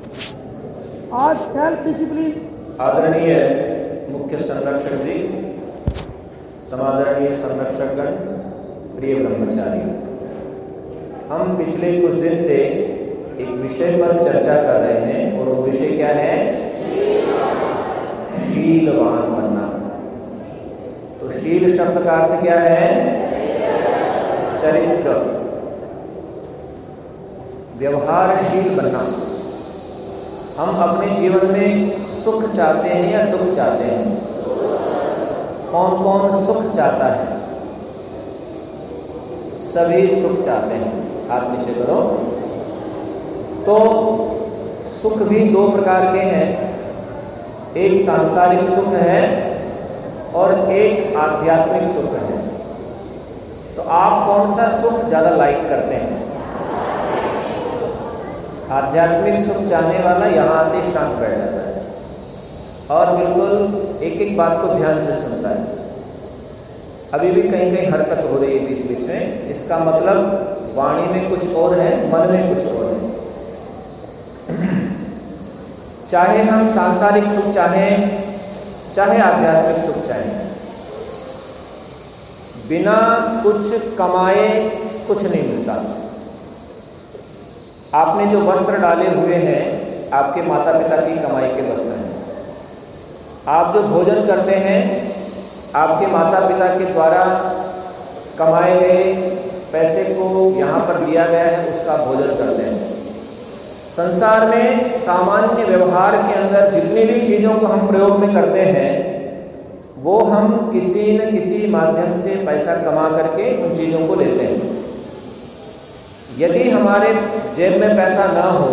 आज self discipline. आदरणीय मुख्य संरक्षक जी, समादरणीय संरक्षकगण, प्रिय ब्रह्मचारी, हम पिछले कुछ दिन से एक विषय पर चर्चा कर रहे हैं और वो विषय क्या है? शीलवान बनना। तो शील शब्द का अर्थ क्या है? चरित्र। व्यवहारशील बनना। हम अपने जीवन में सुख चाहते हैं या दुख चाहते हैं? कौन कौन सुख चाहता है? सभी सुख चाहते हैं। हाथ नीचे करो। तो सुख भी दो प्रकार के हैं। एक सांसारिक सुख है और एक आध्यात्मिक सुख है। तो आप कौन सा सुख ज़्यादा लाइक करते हैं? आध्यात्मिक सुख चाहने वाला यहाँ आते शांत बैठ जाता है। और बिल्कुल एक एक बात को ध्यान से सुनता है। अभी भी कहीं कहीं हरकत हो रही है बीच बीच में। इसका मतलब वाणी में कुछ और है, मन में कुछ और है। चाहे हम सांसारिक सुख चाहें, चाहे आध्यात्मिक सुख चाहें, बिना कुछ कमाए कुछ नहीं मिलता। आपने जो वस्त्र डाले हुए हैं, आपके माता पिता की कमाई के वस्त्र हैं। आप जो भोजन करते हैं, आपके माता पिता के द्वारा कमाए गए पैसे को यहाँ पर लिया गया है, उसका भोजन करते हैं। संसार में सामान्य व्यवहार के अंदर जितनी भी चीज़ों को हम प्रयोग में करते हैं, वो हम किसी न किसी माध्यम से पैसा कमा करके उन चीज़ों को लेते हैं। यदि हमारे जेब में पैसा ना हो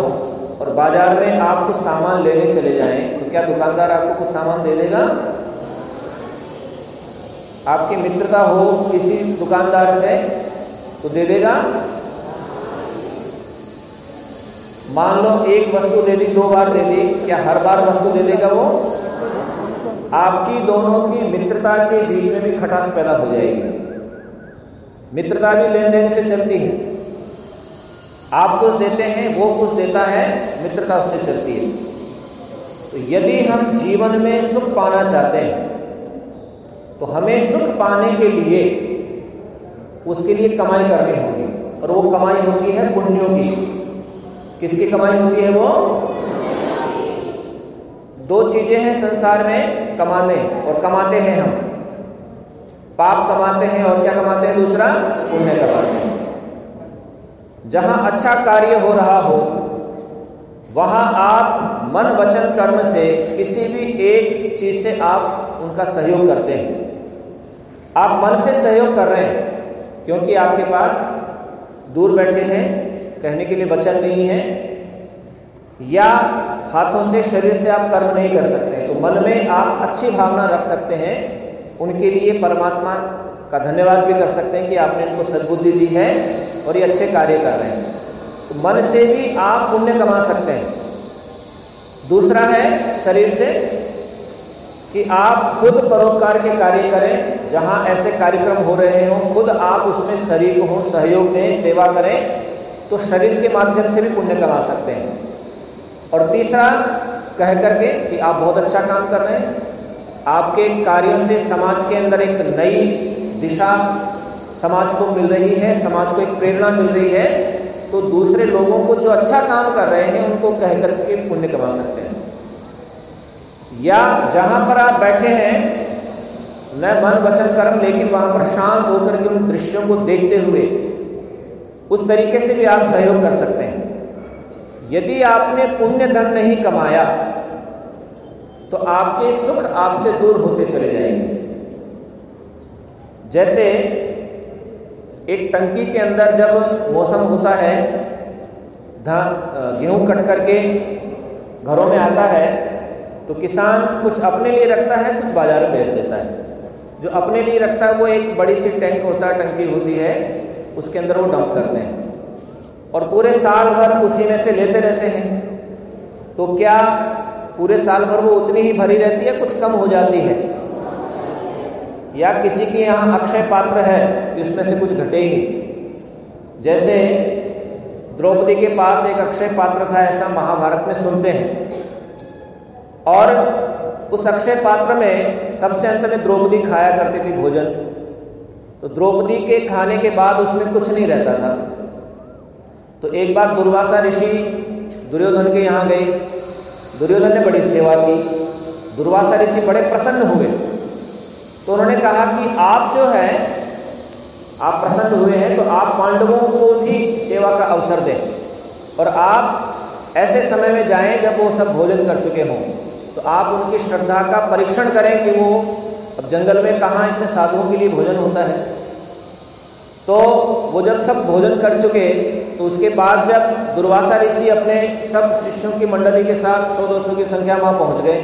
और बाज़ार में आप कुछ सामान लेने चले जाएँ तो क्या दुकानदार आपको कुछ सामान दे देगा? आपकी मित्रता हो किसी दुकानदार से तो दे देगा। मान लो एक वस्तु दे दी, दो बार दे दी, क्या हर बार वस्तु दे देगा वो? आपकी दोनों की मित्रता के बीच में भी खटास पैदा हो जाएगी। मित्रता भी लेन देन से चलती है। आप कुछ देते हैं, वो कुछ देता है, मित्रता उससे चलती है। तो यदि हम जीवन में सुख पाना चाहते हैं तो हमें सुख पाने के लिए उसके लिए कमाई करनी होगी। और वो कमाई होती है पुण्यों की। किसकी कमाई होती है वो? दो चीज़ें हैं संसार में कमाने, और कमाते हैं हम। पाप कमाते हैं और क्या कमाते हैं? दूसरा, पुण्य कमाते हैं। जहाँ अच्छा कार्य हो रहा हो, वहाँ आप मन वचन कर्म से किसी भी एक चीज़ से आप उनका सहयोग करते हैं। आप मन से सहयोग कर रहे हैं, क्योंकि आपके पास दूर बैठे हैं, कहने के लिए वचन नहीं है, या हाथों से, शरीर से आप कर्म नहीं कर सकते तो मन में आप अच्छी भावना रख सकते हैं, उनके लिए परमात्मा का धन्यवाद भी कर सकते हैं कि आपने इनको सद्बुद्धि दी है और ये अच्छे कार्य कर रहे हैं। तो मन से भी आप पुण्य कमा सकते हैं। दूसरा है शरीर से कि आप खुद परोपकार के कार्य करें, जहाँ ऐसे कार्यक्रम हो रहे हों, खुद आप उसमें शरीर हों, सहयोग दें, सेवा करें तो शरीर के माध्यम से भी पुण्य कमा सकते हैं। और तीसरा, कह करके कि आप बहुत अच्छा काम कर रहे हैं। आपके कार्यों से समाज के अंदर एक नई दिशा समाज को मिल रही है, समाज को एक प्रेरणा मिल रही है तो दूसरे लोगों को जो अच्छा काम कर रहे हैं, उनको कह करके पुण्य कमा सकते हैं। या जहाँ पर आप बैठे हैं, न मन वचन कर्म, लेकिन वहाँ पर शांत होकर के उन दृश्यों को देखते हुए, उस तरीके से भी आप सहयोग कर सकते हैं। यदि आपने पुण्य धन नहीं कमाया तो आपके सुख आपसे दूर होते चले जाएँगे। जैसे एक टंकी के अंदर जब मौसम होता है धान गेहूँ कट करके घरों में आता है तो किसान कुछ अपने लिए रखता है, कुछ बाज़ार में बेच देता है। जो अपने लिए रखता है, वो एक बड़ी सी टैंक होता है, टंकी होती है, उसके अंदर वो डंप करते हैं। और पूरे साल भर उसी में से लेते रहते हैं। तो क्या पूरे साल भर वो उतनी ही भरी रहती है, कुछ कम हो जाती है? या किसी के यहाँ अक्षय पात्र है इसमें से कुछ घटे ही नहीं। जैसे द्रौपदी के पास एक अक्षय पात्र था, ऐसा महाभारत में सुनते हैं। और उस अक्षय पात्र में सबसे अंत में द्रौपदी खाया करती थी भोजन। तो द्रौपदी के खाने के बाद उसमें कुछ नहीं रहता था। तो एक बार दुर्वासा ऋषि दुर्योधन के यहाँ गए। दुर्योधन ने बड़ी सेवा की। दुर्वासा ऋषि बड़े प्रसन्न हुए। तो उन्होंने कहा कि आप जो है, आप प्रसन्न हुए हैं तो आप पांडवों को भी सेवा का अवसर दें। और आप ऐसे समय में जाएँ जब वो सब भोजन कर चुके हों। तो आप उनकी श्रद्धा का परीक्षण करें कि वो अब जंगल में कहाँ इतने साधुओं के लिए भोजन होता है। तो वो जब सब भोजन कर चुके तो उसके बाद जब दुर्वासा ऋषि अपने सब शिष्यों की मंडली के साथ सौ दो की संख्या वहाँ पहुँच गए।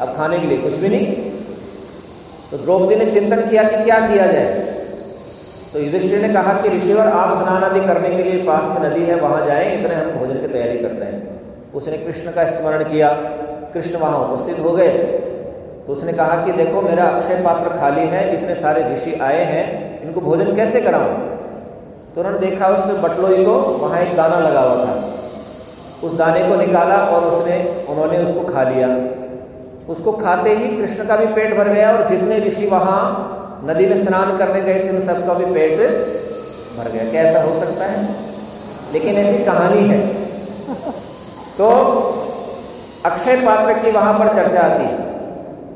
अब खाने के लिए कुछ भी नहीं। तो द्रौपदी ने चिंतन किया कि क्या किया जाए। तो युधिष्ठिर ने कहा कि ऋषिवर, आप स्नान आदि करने के लिए पास में नदी है, वहाँ जाएँ, इतने हम भोजन की तैयारी करते हैं। उसने कृष्ण का स्मरण किया। कृष्ण वहाँ उपस्थित हो गए। तो उसने कहा कि देखो, मेरा अक्षय पात्र खाली है, इतने सारे ऋषि आए हैं, इनको भोजन कैसे कराऊं? तो उन्होंने देखा उस बटलोई को, वहाँ एक दाना लगा हुआ था। उस दाने को निकाला और उसने, उन्होंने उसको खा लिया। उसको खाते ही कृष्ण का भी पेट भर गया और जितने ऋषि वहाँ नदी में स्नान करने गए थे, उन सबका भी पेट भर गया। क्या ऐसा हो सकता है? लेकिन ऐसी कहानी है। तो अक्षय पात्र की वहाँ पर चर्चा आती है।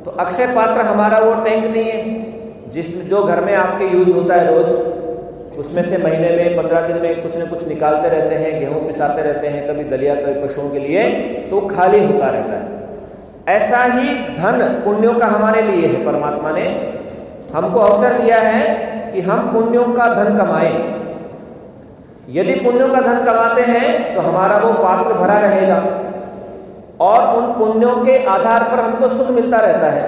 तो अक्षय पात्र हमारा वो टैंक नहीं है, जिस जो घर में आपके यूज़ होता है रोज। उसमें से महीने में पंद्रह दिन में कुछ न कुछ निकालते रहते हैं, गेहूँ पिसाते रहते हैं, कभी दलिया, कभी पशुओं के लिए तो खाली होता रहता है। ऐसा ही धन पुण्यों का हमारे लिए है। परमात्मा ने हमको अवसर दिया है कि हम पुण्यों का धन कमाएँ। यदि पुण्यों का धन कमाते हैं तो हमारा वो पात्र भरा रहेगा। और उन पुण्यों के आधार पर हमको सुख मिलता रहता है।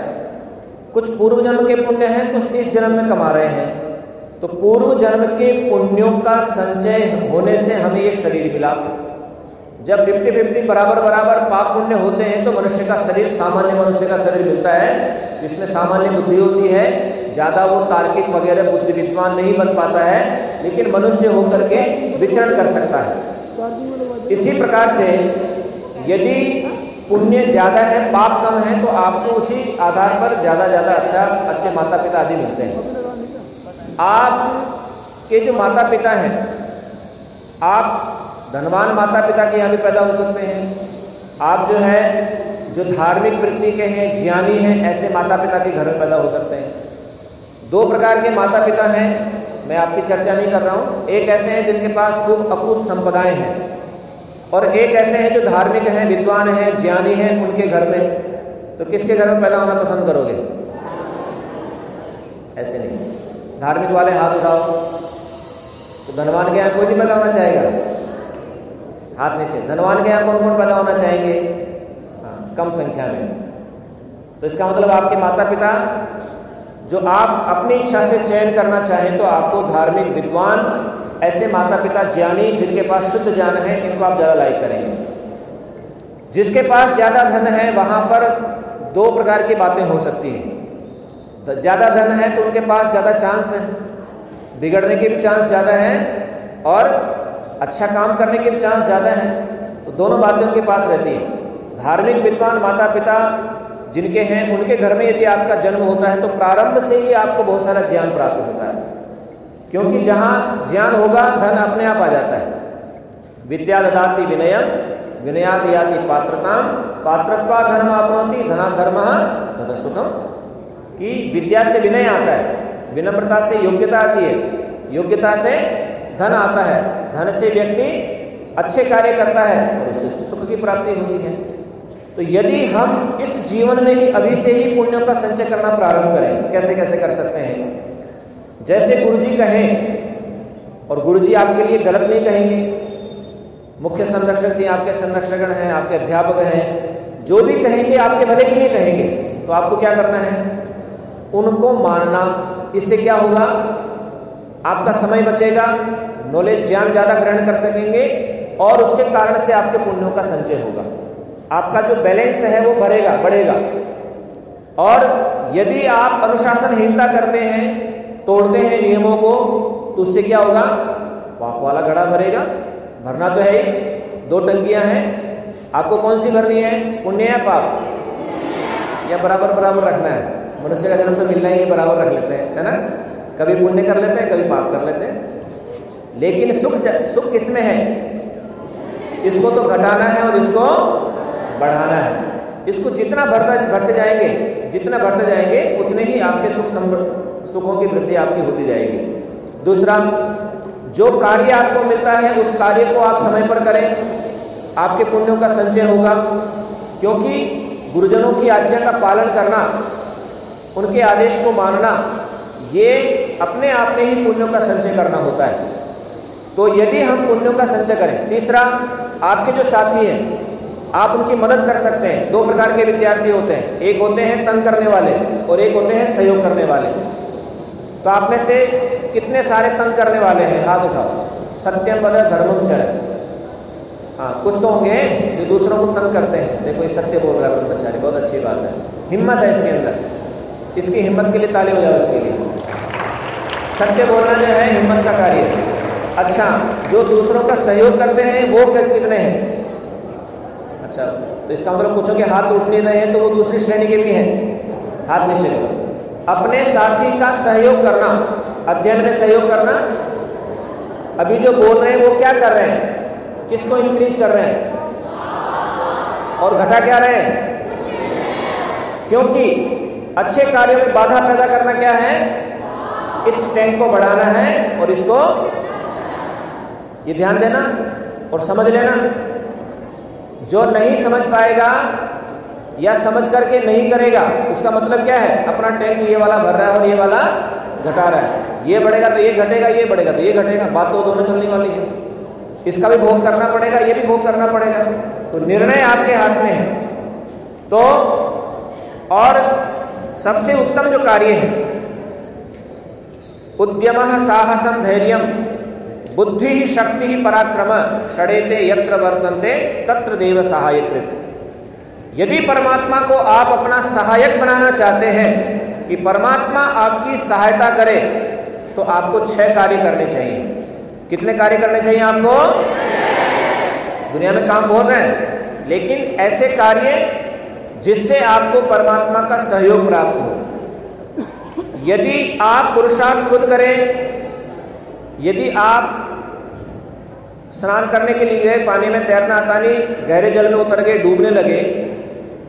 कुछ पूर्व जन्म के पुण्य हैं, कुछ इस जन्म में कमा रहे हैं। तो पूर्व जन्म के पुण्यों का संचय होने से हमें ये शरीर मिला। जब 50 50 बराबर बराबर पाप पुण्य होते हैं तो मनुष्य का शरीर सामान्य मनुष्य का शरीर मिलता है, जिसमें सामान्य बुद्धि होती है। ज़्यादा वो तार्किक वगैरह बुद्धि विद्वान नहीं बन पाता है, लेकिन मनुष्य होकर के विचरण कर सकता है। इसी प्रकार से यदि पुण्य ज़्यादा है, पाप कम है तो आपको उसी आधार पर ज़्यादा ज़्यादा अच्छा अच्छे माता पिता आदि मिलते हैं। आप के जो माता पिता हैं, आप धनवान माता पिता के यहाँ भी पैदा हो सकते हैं। आप जो है, जो धार्मिक वृत्ति के हैं, ज्ञानी हैं, ऐसे माता पिता के घर में पैदा हो सकते हैं। दो प्रकार के माता पिता हैं, मैं आपकी चर्चा नहीं कर रहा हूँ। एक ऐसे हैं जिनके पास खूब अकूत संपदाएँ हैं और एक ऐसे हैं जो धार्मिक हैं, विद्वान हैं, ज्ञानी हैं उनके घर में। तो किसके घर में पैदा होना पसंद करोगे? ऐसे नहीं। धार्मिक वाले हाथ उठाओ। तो धनवान के यहाँ कोई नहीं पैदा होना चाहेगा। हाथ नीचे। धनवान के यहाँ कौन कौन पैदा होना चाहेंगे? हाँ कम संख्या में। तो इसका मतलब आपके माता पिता जो आप अपनी इच्छा से चयन करना चाहें तो आपको धार्मिक विद्वान ऐसे माता पिता ज्ञानी जिनके पास शुद्ध ज्ञान है, इनको आप ज़्यादा लाइक करेंगे। जिसके पास ज़्यादा धन है, वहाँ पर दो प्रकार की बातें हो सकती हैं। ज़्यादा धन है तो उनके पास ज़्यादा चांस है। बिगड़ने के भी चांस ज़्यादा है, और अच्छा काम करने के चांस ज़्यादा है। तो दोनों बातें उनके पास रहती हैं। धार्मिक विद्वान माता पिता जिनके हैं, उनके घर में यदि आपका जन्म होता है तो प्रारंभ से ही आपको बहुत सारा ज्ञान प्राप्त होता है। क्योंकि जहाँ ज्ञान होगा, धन अपने आप आ जाता है। विद्या ददाती विनयम विनयात याति पात्रताम, पात्रत्वा धर्म अपनौती धना धर्म सुखम कि विद्या से विनय आता है, विनम्रता से योग्यता आती है। योग्यता से धन आता है। धन से व्यक्ति अच्छे कार्य करता है उससे सुख की प्राप्ति होती है। तो यदि हम इस जीवन में ही अभी से ही पुण्यों का संचय करना प्रारंभ करें, कैसे कैसे कर सकते हैं? जैसे गुरु जी कहें, और गुरु जी आपके लिए गलत नहीं कहेंगे। मुख्य संरक्षक जी आपके संरक्षकगण हैं, आपके अध्यापक हैं, जो भी कहेंगे, आपके भले के लिए कहेंगे तो आपको क्या करना है? उनको मानना। इससे क्या होगा? आपका समय बचेगा नॉलेज ज्ञान ज़्यादा ग्रहण कर सकेंगे और उसके कारण से आपके पुण्यों का संचय होगा। आपका जो बैलेंस है वो बढ़ेगा बढ़ेगा। और यदि आप अनुशासनहीनता करते हैं, तोड़ते हैं नियमों को तो उससे क्या होगा? पाप वाला घड़ा भरेगा। भरना तो है ही। दो टंकियाँ हैं। आपको कौन सी भरनी है? पुण्य या पाप? या बराबर बराबर रखना है। मनुष्य का जन्म तो मिलना ही है, बराबर रख लेते हैं, है ना? कभी पुण्य कर लेते हैं, कभी पाप कर लेते हैं। लेकिन सुख सुख किसमें है? इसको तो घटाना है और इसको बढ़ाना है। इसको जितना बढ़ता बढ़ते जाएँगे, जितना बढ़ते जाएँगे, उतने ही आपके सुख सुखों की वृद्धि आपकी होती जाएगी। दूसरा, जो कार्य आपको मिलता है, उस कार्य को आप समय पर करें। आपके पुण्यों का संचय होगा, क्योंकि गुरुजनों की आज्ञा का पालन करना, उनके आदेश को मानना, ये अपने आप में ही पुण्यों का संचय करना होता है। तो यदि हम पुण्यों का संचय करें, तीसरा, आपके जो साथी हैं, आप उनकी मदद कर सकते हैं। दो प्रकार के विद्यार्थी होते हैं। एक होते हैं तंग करने वाले और एक होते हैं सहयोग करने वाले। तो आप में से कितने सारे तंग करने वाले हैं? हाथ उठाओ। सत्यम बद धर्मम चर। हाँ कुछ तो होंगे जो दूसरों को तंग करते हैं। देखो, ये सत्य बोल रहा है ब्रह्मचारी, बहुत अच्छी बात है। हिम्मत है इसके अंदर। इसकी हिम्मत के लिए ताली हो जाओ इसके लिए। सत्य बोलना जो है हिम्मत का कार्य है। अच्छा जो दूसरों का सहयोग करते हैं, वो कितने हैं? अच्छा तो इसका मतलब पूछोगे हाथ उठ नहीं रहे हैं तो वो दूसरी श्रेणी के भी हैं। हाथ नीचे अपने साथी का सहयोग करना, अध्ययन में सहयोग करना। अभी जो बोल रहे हैं, वो क्या कर रहे हैं? किसको इंक्रीज कर रहे हैं? और घटा क्या रहे हैं? क्योंकि अच्छे कार्यों में बाधा पैदा करना क्या है? इस टैंक को बढ़ाना है और इसको ये ध्यान देना और समझ लेना। जो नहीं समझ पाएगा या समझ करके नहीं करेगा, उसका मतलब क्या है? अपना टैंक ये वाला भर रहा है और ये वाला घटा रहा है। ये बढ़ेगा तो ये घटेगा, ये बढ़ेगा तो ये घटेगा। बात तो दोनों चलने वाली है। इसका भी भोग करना पड़ेगा, ये भी भोग करना पड़ेगा। तो निर्णय आपके हाथ में है। तो और सबसे उत्तम जो कार्य है, उद्यम साहसम धैर्य बुद्धि ही शक्ति ही पराक्रम, षडेते यत्र वर्तन्ते, तत्र देव सहायकृत यदि परमात्मा को आप अपना सहायक बनाना चाहते हैं, कि परमात्मा आपकी सहायता करे तो आपको छह कार्य करने चाहिए। कितने कार्य करने चाहिए आपको? दुनिया में काम बहुत है, लेकिन ऐसे कार्य जिससे आपको परमात्मा का सहयोग प्राप्त हो। यदि आप पुरुषार्थ खुद करें यदि आप स्नान करने के लिए गए पानी में तैरना आता नहीं गहरे जल में उतर गए, डूबने लगे,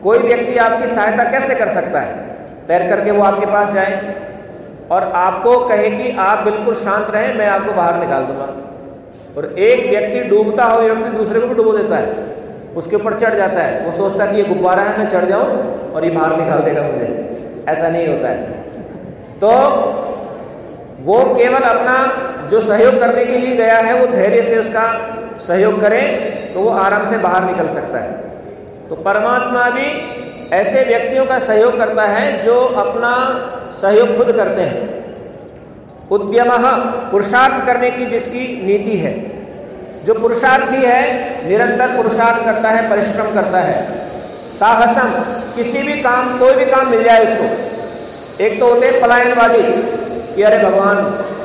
कोई व्यक्ति आपकी सहायता कैसे कर सकता है? तैर करके वो आपके पास जाए और आपको कहे कि आप बिल्कुल शांत रहें, मैं आपको बाहर निकाल दूँगा। और एक व्यक्ति डूबता हो व्यक्ति दूसरे को भी डुबो देता है, उसके ऊपर चढ़ जाता है। वो सोचता है कि ये गुब्बारा है, मैं चढ़ जाऊँ और ये बाहर निकाल देगा मुझे। ऐसा नहीं होता है। तो वो केवल अपना जो सहयोग करने के लिए गया है, वो धैर्य से उसका सहयोग करें तो वो आराम से बाहर निकल सकता है। तो परमात्मा भी ऐसे व्यक्तियों का सहयोग करता है, जो अपना सहयोग खुद करते हैं। उद्यम, पुरुषार्थ करने की जिसकी नीति है। जो पुरुषार्थी है, निरंतर पुरुषार्थ करता है, परिश्रम करता है। साहसम, किसी भी काम, कोई भी काम मिल जाए उसको। एक तो होते हैं पलायनवादी। कि अरे भगवान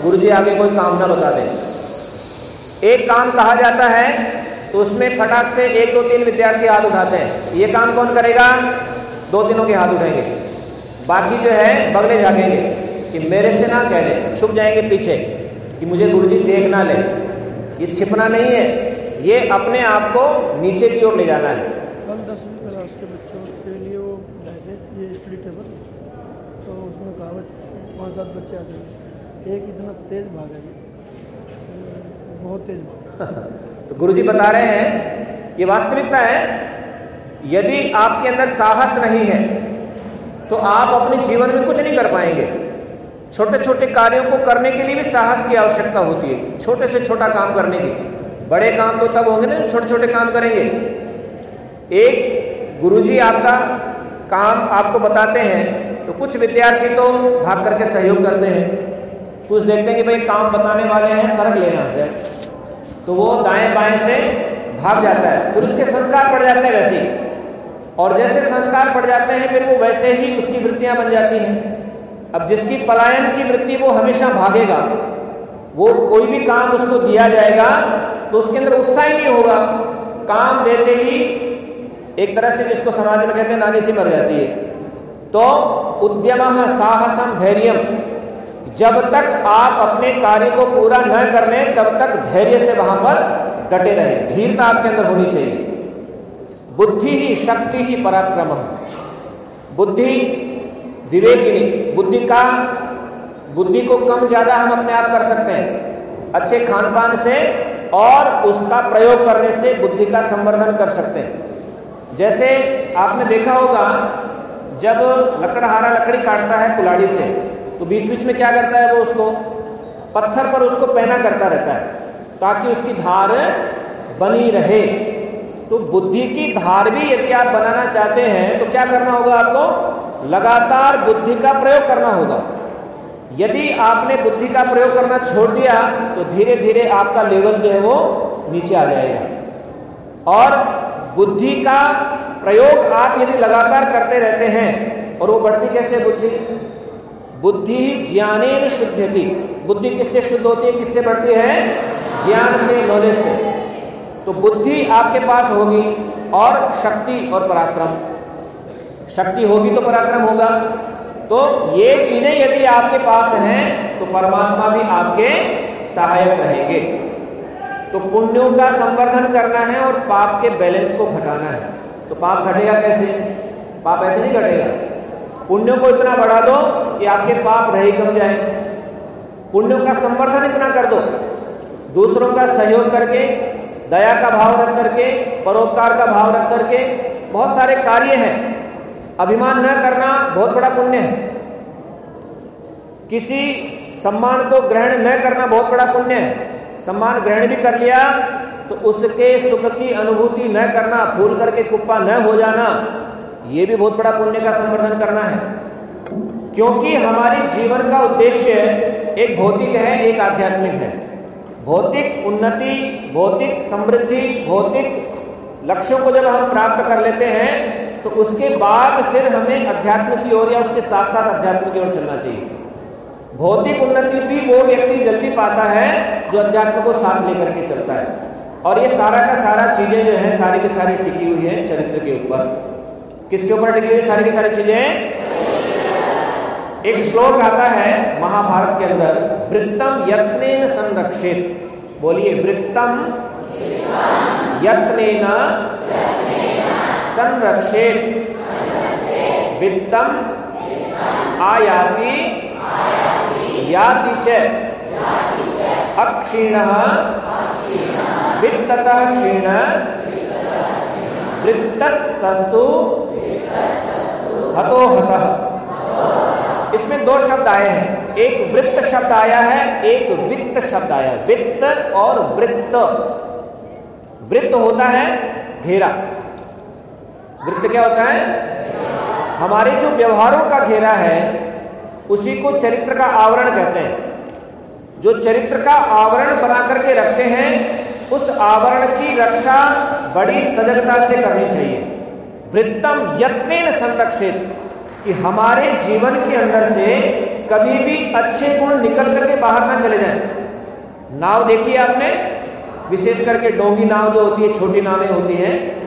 गुरु जी आगे कोई काम ना बता दें। एक काम कहा जाता है तो उसमें फटाक से एक दो तीन विद्यार्थी हाथ उठाते हैं। ये काम कौन करेगा? दो तीनों के हाथ उठाएँगे। बाकी जो है, बगले झाकेंगे कि मेरे से ना कह दे, छुप जाएँगे पीछे, कि मुझे गुरु जी देख ना ले। ये छिपना नहीं है, ये अपने आप को नीचे की ओर ले जाना है। कल दसवीं क्लास के बच्चों के लिए वो ये स्टडी टेबल तो उसमें कहा पाँच सात बच्चे आ गए एक इतना तेज भागा बहुत तेज भागा तो गुरु जी बता रहे हैं, ये वास्तविकता है, यदि आपके अंदर साहस नहीं है तो आप अपने जीवन में कुछ नहीं कर पाएँगे। छोटे छोटे कार्यों को करने के लिए भी साहस की आवश्यकता होती है, छोटे से छोटा काम करने की। बड़े काम तो तब होंगे ना छोटे छोटे काम करेंगे। एक, गुरुजी आपका काम आपको बताते हैं तो कुछ विद्यार्थी तो भाग करके सहयोग करते हैं। कुछ देखते हैं कि भाई काम बताने वाले हैं सड़क ले यहाँ से। तो वो दाएँ बाएँ से भाग जाता है। फिर उसके संस्कार पड़ जाते हैं वैसे ही। और जैसे संस्कार पड़ जाते हैं, फिर वो वैसे ही उसकी वृत्तियाँ बन जाती हैं। अब जिसकी पलायन की वृत्ति वो हमेशा भागेगा, वो कोई भी काम उसको दिया जाएगा तो उसके अंदर उत्साह ही नहीं होगा। काम देते ही एक तरह से जिसको समाज में कहते हैं, नानी सी मर जाती है। तो उद्यम साहसम धैर्यम जब तक आप अपने कार्य को पूरा न कर लें तब तक धैर्य से वहाँ पर डटे रहे। धीरता आपके अंदर होनी चाहिए। बुद्धि ही शक्ति ही पराक्रम बुद्धि विवेकिनी बुद्धि का, बुद्धि को कम ज़्यादा हम अपने आप कर सकते हैं। अच्छे खान पान से और उसका प्रयोग करने से बुद्धि का संवर्धन कर सकते हैं। जैसे आपने देखा होगा जब लकड़हारा लकड़ी काटता है कुलाड़ी से तो बीच बीच में क्या करता है वो उसको? पत्थर पर उसको पहना करता रहता है, ताकि उसकी धार बनी रहे। तो बुद्धि की धार भी यदि आप बनाना चाहते हैं तो क्या करना होगा आपको? लगातार बुद्धि का प्रयोग करना होगा। यदि आपने बुद्धि का प्रयोग करना छोड़ दिया तो धीरे धीरे आपका लेवल जो है वो नीचे आ जाएगा। और बुद्धि का प्रयोग आप यदि लगातार करते रहते हैं, और वो बढ़ती कैसे बुद्धि? बुद्धि ज्ञाने शुद्धति। बुद्धि किससे शुद्ध होती है, किससे बढ़ती है? ज्ञान से नॉलेज से। तो बुद्धि आपके पास होगी, और शक्ति और पराक्रम। शक्ति होगी तो पराक्रम होगा। तो ये चीज़ें यदि आपके पास हैं तो परमात्मा भी आपके सहायक रहेंगे। तो पुण्यों का संवर्धन करना है, और पाप के बैलेंस को घटाना है। तो पाप घटेगा कैसे? पाप ऐसे नहीं घटेगा। पुण्यों को इतना बढ़ा दो कि आपके पाप रहे कम जाए। पुण्यों का संवर्धन इतना कर दो। दूसरों का सहयोग करके, दया का भाव रख करके, परोपकार का भाव रख करके बहुत सारे कार्य हैं। अभिमान न करना बहुत बड़ा पुण्य है। किसी सम्मान को ग्रहण न करना बहुत बड़ा पुण्य है। सम्मान ग्रहण भी कर लिया तो उसके सुख की अनुभूति न करना फूल करके कुप्पा न हो जाना, ये भी बहुत बड़ा पुण्य का संवर्धन करना है। क्योंकि हमारी जीवन का उद्देश्य एक भौतिक है, एक आध्यात्मिक है। भौतिक उन्नति, भौतिक समृद्धि, भौतिक लक्ष्यों को जब हम प्राप्त कर लेते हैं तो उसके बाद फिर हमें अध्यात्म की ओर या उसके साथ साथ अध्यात्म की ओर चलना चाहिए। भौतिक उन्नति भी वो व्यक्ति जल्दी पाता है, जो अध्यात्म को साथ लेकर के चलता है। और ये सारा का सारा चीज़ें जो है, सारी की सारी टिकी हुई है चरित्र के ऊपर। किसके ऊपर टिकी हुई सारी की सारी चीज़ें? एक श्लोक आता है महाभारत के अंदर, वृत्तम यत्न संरक्षित। बोलिए, वृत्तम यत्न संरक्षित। वित्तम आयाति याति च। अक्षीण वित्ततः क्षीण। वृत्तस्तस्तु। हतो हतः। इसमें दो शब्द आए हैं। एक वृत्त शब्द आया है, एक वित्त शब्द आया है। वित्त और वृत्त। वृत्त होता है घेरा। वृत्त क्या होता है? हमारे जो व्यवहारों का घेरा है, उसी को चरित्र का आवरण कहते हैं। जो चरित्र का आवरण बना करके रखते हैं उस आवरण की रक्षा बड़ी सजगता से करनी चाहिए। वृत्तम यत्न संरक्षित कि हमारे जीवन के अंदर से कभी भी अच्छे गुण निकल करके बाहर ना चले जाएँ। नाव देखिए आपने? विशेष करके डोंगी नाव जो होती है, छोटी नावें होती हैं,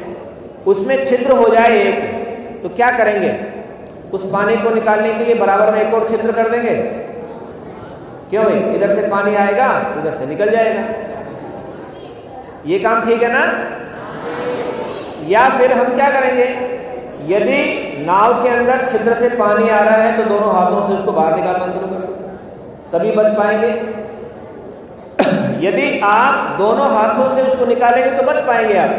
उसमें छिद्र हो जाए एक तो क्या करेंगे? उस पानी को निकालने के लिए बराबर में एक और छिद्र कर देंगे? क्यों भाई? इधर से पानी आएगा, उधर से निकल जाएगा। ये काम ठीक है ना? या फिर हम क्या करेंगे? यदि नाव के अंदर छिद्र से पानी आ रहा है तो दोनों हाथों से उसको बाहर निकालना शुरू करो। तभी बच पाएँगे। यदि आप दोनों हाथों से उसको निकालेंगे तो बच पाएँगे आप।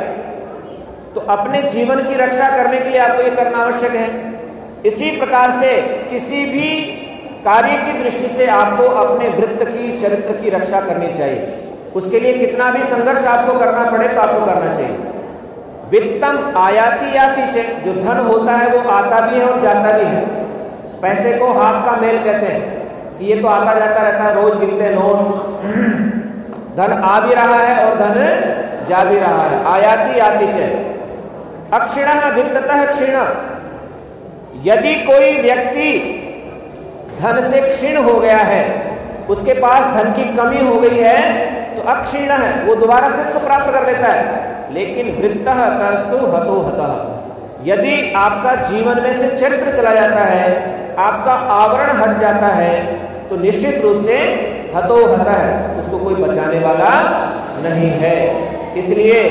तो अपने जीवन की रक्षा करने के लिए आपको यह करना आवश्यक है। इसी प्रकार से किसी भी कार्य की दृष्टि से आपको अपने वृत्त की, चरित्र की रक्षा करनी चाहिए। उसके लिए कितना भी संघर्ष आपको करना पड़े तो आपको करना चाहिए। वित्तम आयाति याति चे जो धन होता है वो आता भी है और जाता भी है। पैसे को हाथ का मेल कहते हैं, कि ये तो आता जाता रहता है, रोज गिनते नोट धन आ भी रहा है और धन जा भी रहा है। आयाति याति चे अक्षिण वित्ततः क्षीण। यदि कोई व्यक्ति धन से क्षीण हो गया है, उसके पास धन की कमी हो गई है तो अक्षीण है, वो दोबारा से उसको प्राप्त कर लेता है। लेकिन वृत्त तस्तु हतो हत। यदि आपका जीवन में से चरित्र चला जाता है, आपका आवरण हट जाता है तो निश्चित रूप से हतो हत है, उसको कोई बचाने वाला नहीं है। इसलिए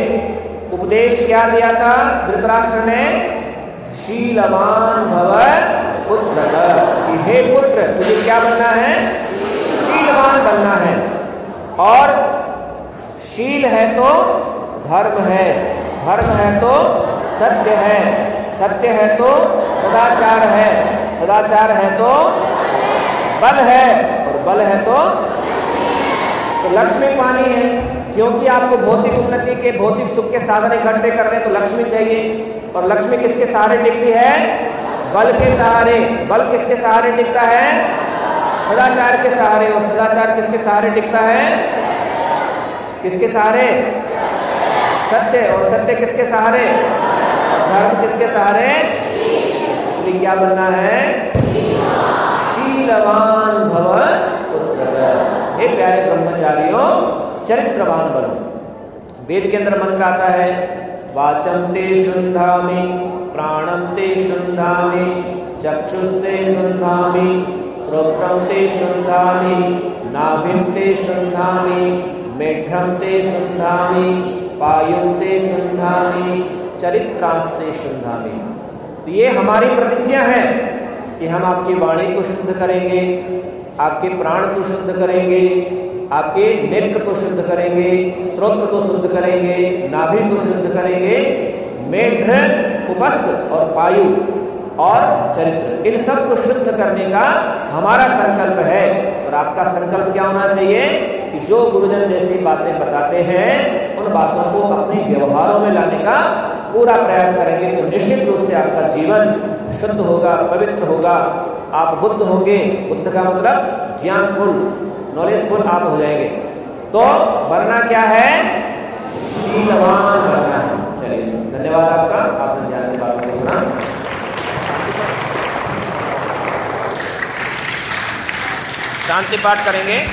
उपदेश क्या दिया था? धृतराष्ट्र ने, शीलवान भव पुत्र हे पुत्र, तुझे क्या बनना है? शीलवान बनना है। और शील है तो धर्म है धर्म है तो सत्य है सत्य है तो सदाचार है सदाचार है तो बल है और बल है तो तो लक्ष्मी पानी है, क्योंकि आपको भौतिक उन्नति के, भौतिक सुख के साधन इकट्ठे करने तो लक्ष्मी चाहिए और लक्ष्मी किसके सहारे टिकती है? बल के सहारे, बल किसके सहारे टिकता है? सदाचार के सहारे, और सदाचार किसके सहारे टिकता है? किसके सहारे? सत्य। और सत्य किसके सहारे? धर्म किसके सहारे? इसलिए क्या बनना है? शीलवान भवन। हे प्यारे ब्रह्मचारियों, चरित्रवान बनो। वेद के अंदर मंत्र आता है वाचम ते शुंधामि प्राणम ते शुंधामि चक्षुस्ते शुंधामि श्रोत्रम ते शुंधामि नाभिम ते शुंधामि मेढ्रम ते शुंधामि पायुम ते शुंधामि चरित्रास्ते शुंधामि तो ये हमारी प्रतिज्ञा है कि हम आपकी वाणी को शुद्ध करेंगे, आपके प्राण को शुद्ध करेंगे, आपके नेत्र को शुद्ध करेंगे स्रोत्र को शुद्ध करेंगे, नाभि को शुद्ध करेंगे, मेघ, उपस्थ और पायु और चरित्र। इन सबको शुद्ध करने का हमारा संकल्प है। और आपका संकल्प क्या होना चाहिए? कि जो गुरुजन जैसी बातें बताते हैं, उन बातों को अपने व्यवहारों में लाने का पूरा प्रयास करेंगे तो निश्चित रूप से आपका जीवन शुद्ध होगा, पवित्र होगा। आप बुद्ध होंगे, बुद्ध का मतलब ज्ञानफुल नॉलेजफुल आप हो जाएँगे। तो बनना क्या है? शीलवान बनना है। चलिए, धन्यवाद आपका। आपने ध्यान से बात को सुना। शांति पाठ करेंगे।